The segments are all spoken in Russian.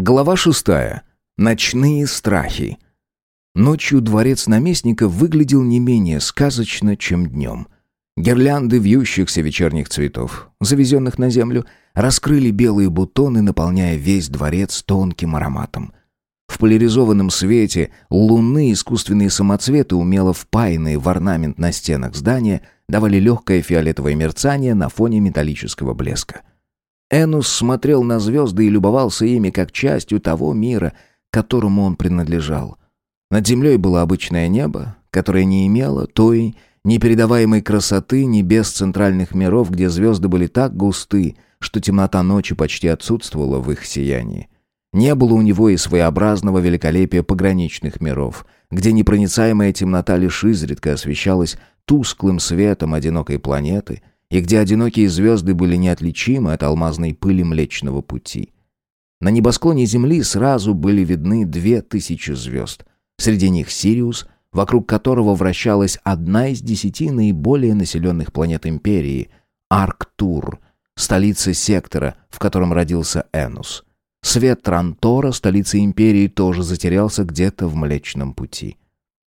Глава шестая. Ночные страхи. Ночью дворец наместника выглядел не менее сказочно, чем днем. Гирлянды вьющихся вечерних цветов, завезенных на землю, раскрыли белые бутоны, наполняя весь дворец тонким ароматом. В поляризованном свете луны искусственные самоцветы, умело впаянные в орнамент на стенах здания, давали легкое фиолетовое мерцание на фоне металлического блеска. Энус смотрел на звезды и любовался ими как частью того мира, которому он принадлежал. Над землей было обычное небо, которое не имело той непередаваемой красоты небес центральных миров, где звезды были так густы, что темнота ночи почти отсутствовала в их сиянии. Не было у него и своеобразного великолепия пограничных миров, где непроницаемая темнота лишь изредка освещалась тусклым светом одинокой планеты — и где одинокие звезды были неотличимы от алмазной пыли Млечного Пути. На небосклоне Земли сразу были видны две тысячи звезд. Среди них Сириус, вокруг которого вращалась одна из десяти наиболее населенных планет Империи – Арктур, столица сектора, в котором родился Энус. Свет Трантора, столицы Империи, тоже затерялся где-то в Млечном Пути.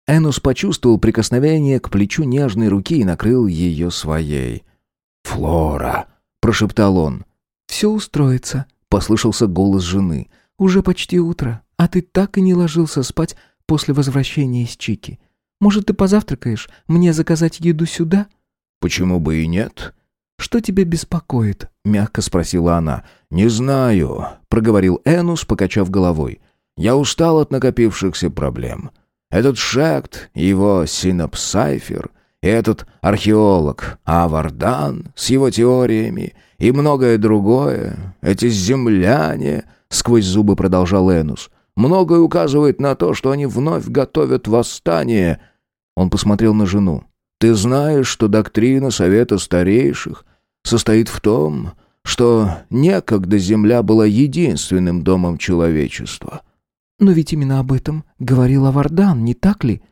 Энус почувствовал прикосновение к плечу нежной руки и накрыл ее своей – «Флора!» — прошептал он. «Все устроится», — послышался голос жены. «Уже почти утро, а ты так и не ложился спать после возвращения из Чики. Может, ты позавтракаешь? Мне заказать еду сюда?» «Почему бы и нет?» «Что тебя беспокоит?» — мягко спросила она. «Не знаю», — проговорил Энус, покачав головой. «Я устал от накопившихся проблем. Этот Шект, его синапсайфер — этот археолог Авардан с его теориями и многое другое, эти земляне, сквозь зубы продолжал Энус, многое указывает на то, что они вновь готовят восстание. Он посмотрел на жену. Ты знаешь, что доктрина Совета Старейших состоит в том, что некогда Земля была единственным домом человечества. Но ведь именно об этом говорил Авардан, не так ли?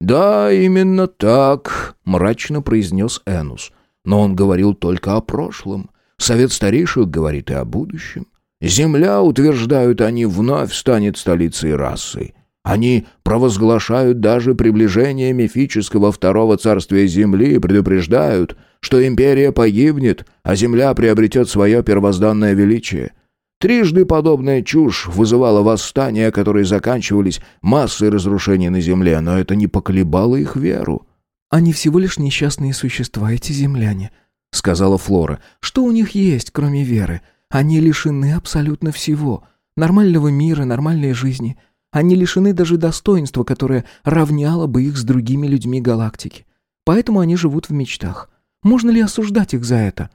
«Да, именно так», — мрачно произнес Энус. «Но он говорил только о прошлом. Совет старейших говорит и о будущем. Земля, утверждают они, вновь станет столицей расы. Они провозглашают даже приближение мифического второго царствия Земли и предупреждают, что империя погибнет, а Земля приобретет свое первозданное величие. Трижды подобная чушь вызывала восстания, которые заканчивались массой разрушений на земле, но это не поколебало их веру. «Они всего лишь несчастные существа, эти земляне», — сказала Флора. «Что у них есть, кроме веры? Они лишены абсолютно всего. Нормального мира, нормальной жизни. Они лишены даже достоинства, которое равняло бы их с другими людьми галактики. Поэтому они живут в мечтах. Можно ли осуждать их за это?»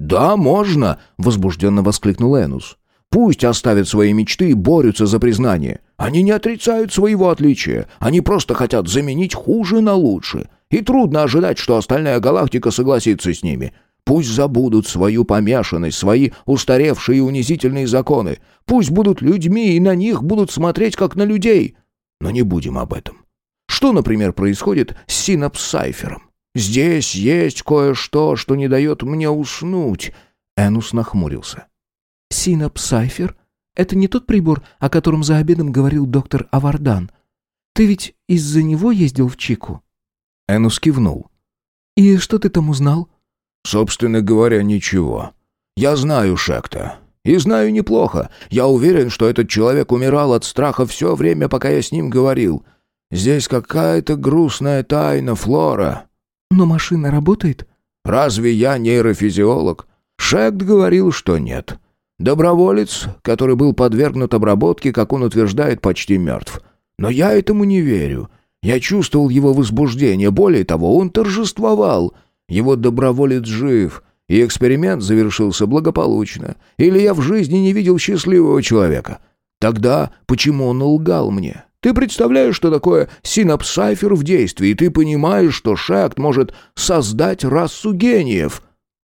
«Да, можно!» — возбужденно воскликнул Энус. Пусть оставят свои мечты и борются за признание. Они не отрицают своего отличия. Они просто хотят заменить хуже на лучше. И трудно ожидать, что остальная галактика согласится с ними. Пусть забудут свою помешанность, свои устаревшие и унизительные законы. Пусть будут людьми и на них будут смотреть как на людей. Но не будем об этом. Что, например, происходит с синапсайфером? Здесь есть кое-что, что не дает мне уснуть. Энус нахмурился. Синапсайфер? Это не тот прибор, о котором за обедом говорил доктор Авардан. Ты ведь из-за него ездил в Чику?» Энус кивнул. «И что ты там узнал?» «Собственно говоря, ничего. Я знаю Шекта. И знаю неплохо. Я уверен, что этот человек умирал от страха все время, пока я с ним говорил. Здесь какая-то грустная тайна, Флора». «Но машина работает?» «Разве я нейрофизиолог?» Шект говорил, что нет. Доброволец, который был подвергнут обработке, как он утверждает, почти мертв. Но я этому не верю. Я чувствовал его возбуждение. Более того, он торжествовал. Его доброволец жив, и эксперимент завершился благополучно. Или я в жизни не видел счастливого человека. Тогда почему он лгал мне? Ты представляешь, что такое синапсайфер в действии, и ты понимаешь, что Шакт может создать расу гениев.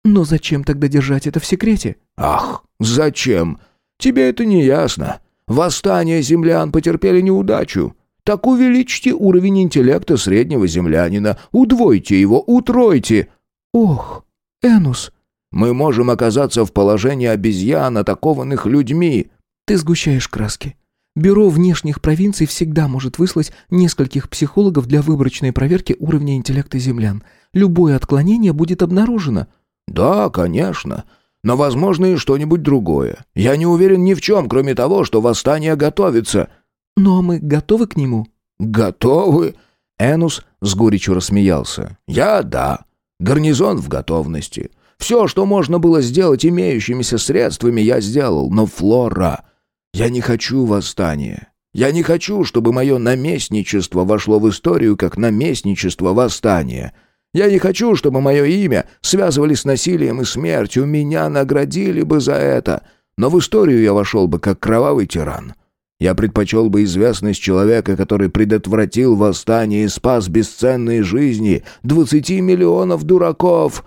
Но зачем тогда держать это в секрете? Ах, зачем? Тебе это не ясно. Восстание землян потерпели неудачу. Так увеличьте уровень интеллекта среднего землянина, удвойте его, утройте. Ох, Энус. Мы можем оказаться в положении обезьян, атакованных людьми. Ты сгущаешь краски. Бюро внешних провинций всегда может выслать нескольких психологов для выборочной проверки уровня интеллекта землян. Любое отклонение будет обнаружено». «Да, конечно. Но возможно и что-нибудь другое. Я не уверен ни в чем, кроме того, что восстание готовится». «Ну а мы готовы к нему?» «Готовы?» Энус с горечью рассмеялся. «Я — да. Гарнизон в готовности. Все, что можно было сделать имеющимися средствами, я сделал. Но Флора... Я не хочу восстания. Я не хочу, чтобы мое наместничество вошло в историю как наместничество восстания. Я не хочу, чтобы мое имя связывали с насилием и смертью. Меня наградили бы за это. Но в историю я вошел бы как кровавый тиран. Я предпочел бы известность человека, который предотвратил восстание и спас бесценные жизни двадцати миллионов дураков.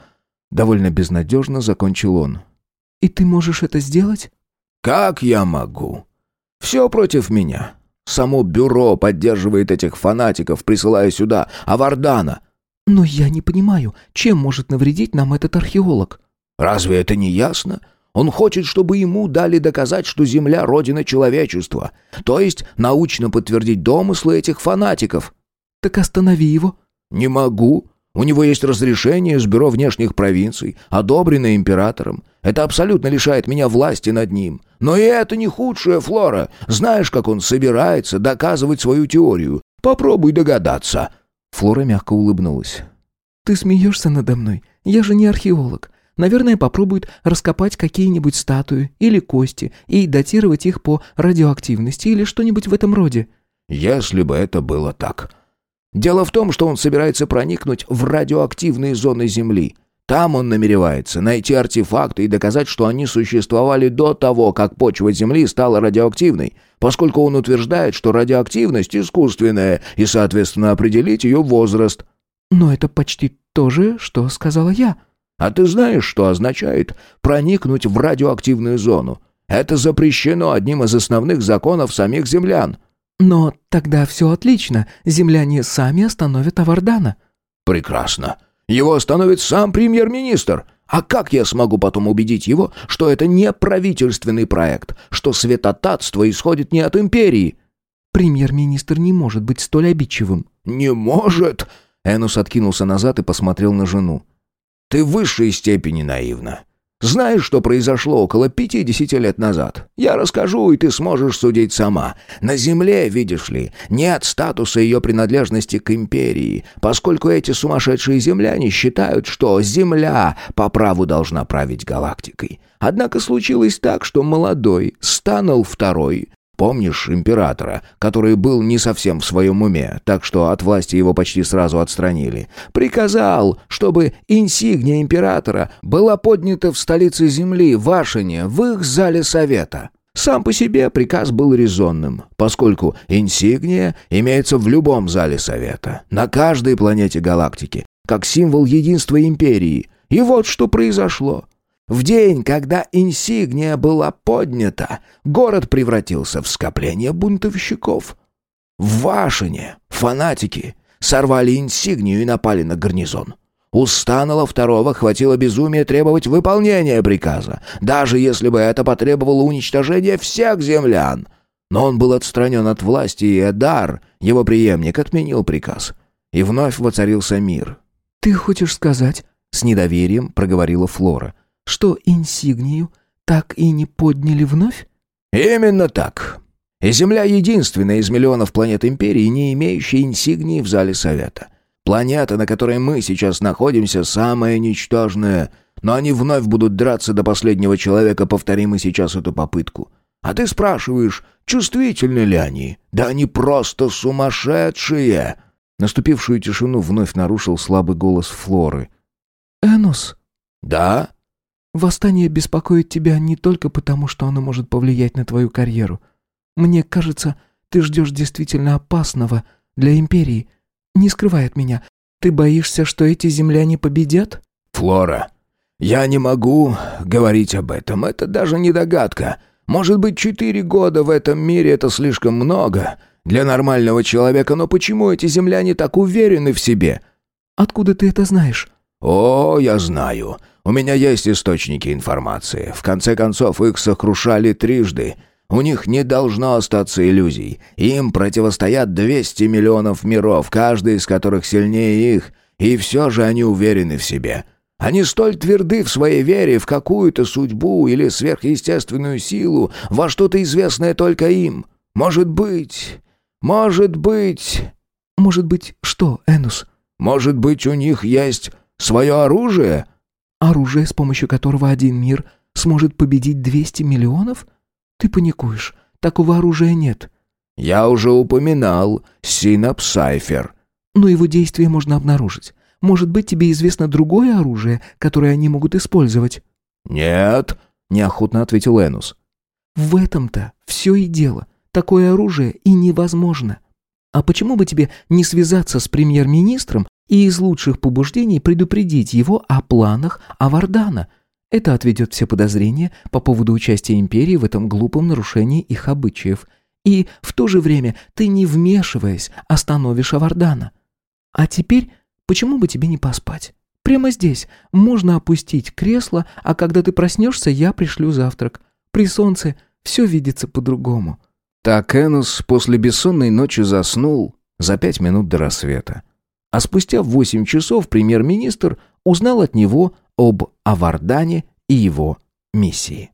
Довольно безнадежно закончил он. «И ты можешь это сделать?» «Как я могу? Все против меня. Само бюро поддерживает этих фанатиков, присылая сюда Авардана». «Но я не понимаю, чем может навредить нам этот археолог?» «Разве это не ясно? Он хочет, чтобы ему дали доказать, что Земля — родина человечества, то есть научно подтвердить домыслы этих фанатиков». «Так останови его». «Не могу. У него есть разрешение из Бюро внешних провинций, одобренное императором. Это абсолютно лишает меня власти над ним. Но и это не худшая Флора. Знаешь, как он собирается доказывать свою теорию? Попробуй догадаться». Флора мягко улыбнулась. «Ты смеешься надо мной? Я же не археолог. Наверное, попробуют раскопать какие-нибудь статуи или кости и датировать их по радиоактивности или что-нибудь в этом роде». «Если бы это было так», Дело в том, что он собирается проникнуть в радиоактивные зоны Земли. Там он намеревается найти артефакты и доказать, что они существовали до того, как почва Земли стала радиоактивной, поскольку он утверждает, что радиоактивность искусственная, и, соответственно, определить ее возраст. «Но это почти то же, что сказала я». «А ты знаешь, что означает проникнуть в радиоактивную зону? Это запрещено одним из основных законов самих землян». «Но тогда все отлично. Земляне сами остановят Авардана». «Прекрасно. Его остановит сам премьер-министр. А как я смогу потом убедить его, что это не правительственный проект, что светотатство исходит не от империи?» «Премьер-министр не может быть столь обидчивым». «Не может!» Энус откинулся назад и посмотрел на жену. «Ты в высшей степени наивна. Знаешь, что произошло около 50 лет назад? Я расскажу, и ты сможешь судить сама. На Земле, видишь ли, нет статуса ее принадлежности к империи, поскольку эти сумасшедшие земляне считают, что Земля по праву должна править галактикой. Однако случилось так, что молодой Станал второй Помнишь императора, который был не совсем в своем уме, так что от власти его почти сразу отстранили? Приказал, чтобы инсигния императора была поднята в столице земли, в Ашине, в их зале совета. Сам по себе приказ был резонным, поскольку инсигния имеется в любом зале совета, на каждой планете галактики, как символ единства империи. И вот что произошло. В день, когда инсигния была поднята, город превратился в скопление бунтовщиков. В Вашине фанатики сорвали инсигнию и напали на гарнизон. У Станова второго хватило безумия требовать выполнения приказа, даже если бы это потребовало уничтожения всех землян. Но он был отстранен от власти, и Эдар, его преемник, отменил приказ. И вновь воцарился мир. «Ты хочешь сказать?» — с недоверием проговорила Флора — что инсигнию так и не подняли вновь? Именно так. И Земля единственная из миллионов планет Империи, не имеющая инсигнии в зале Совета. Планета, на которой мы сейчас находимся, самая ничтожная, но они вновь будут драться до последнего человека, повторим мы сейчас эту попытку. А ты спрашиваешь, чувствительны ли они? Да они просто сумасшедшие!» Наступившую тишину вновь нарушил слабый голос Флоры. «Энос?» «Да?» Восстание беспокоит тебя не только потому, что оно может повлиять на твою карьеру. Мне кажется, ты ждешь действительно опасного для Империи. Не скрывай от меня, ты боишься, что эти земляне победят? Флора, я не могу говорить об этом, это даже не догадка. Может быть, четыре года в этом мире это слишком много для нормального человека, но почему эти земляне так уверены в себе? Откуда ты это знаешь? О, я знаю. У меня есть источники информации. В конце концов, их сокрушали трижды. У них не должно остаться иллюзий. Им противостоят 200 миллионов миров, каждый из которых сильнее их, и все же они уверены в себе. Они столь тверды в своей вере в какую-то судьбу или сверхъестественную силу, во что-то известное только им. Может быть... Может быть... Может быть, что, Энус? Может быть, у них есть свое оружие? Оружие, с помощью которого один мир сможет победить 200 миллионов? Ты паникуешь. Такого оружия нет. Я уже упоминал Синапсайфер. Но его действие можно обнаружить. Может быть, тебе известно другое оружие, которое они могут использовать?» «Нет», — неохотно ответил Энус. «В этом-то все и дело. Такое оружие и невозможно. А почему бы тебе не связаться с премьер-министром и из лучших побуждений предупредить его о планах Авардана? Это отведет все подозрения по поводу участия империи в этом глупом нарушении их обычаев. И в то же время ты, не вмешиваясь, остановишь Авардана. А теперь Почему бы тебе не поспать? Прямо здесь. Можно опустить кресло, а когда ты проснешься, я пришлю завтрак. При солнце все видится по-другому». Так Энос после бессонной ночи заснул за пять минут до рассвета. А спустя восемь часов премьер-министр узнал от него об Авардане и его миссии.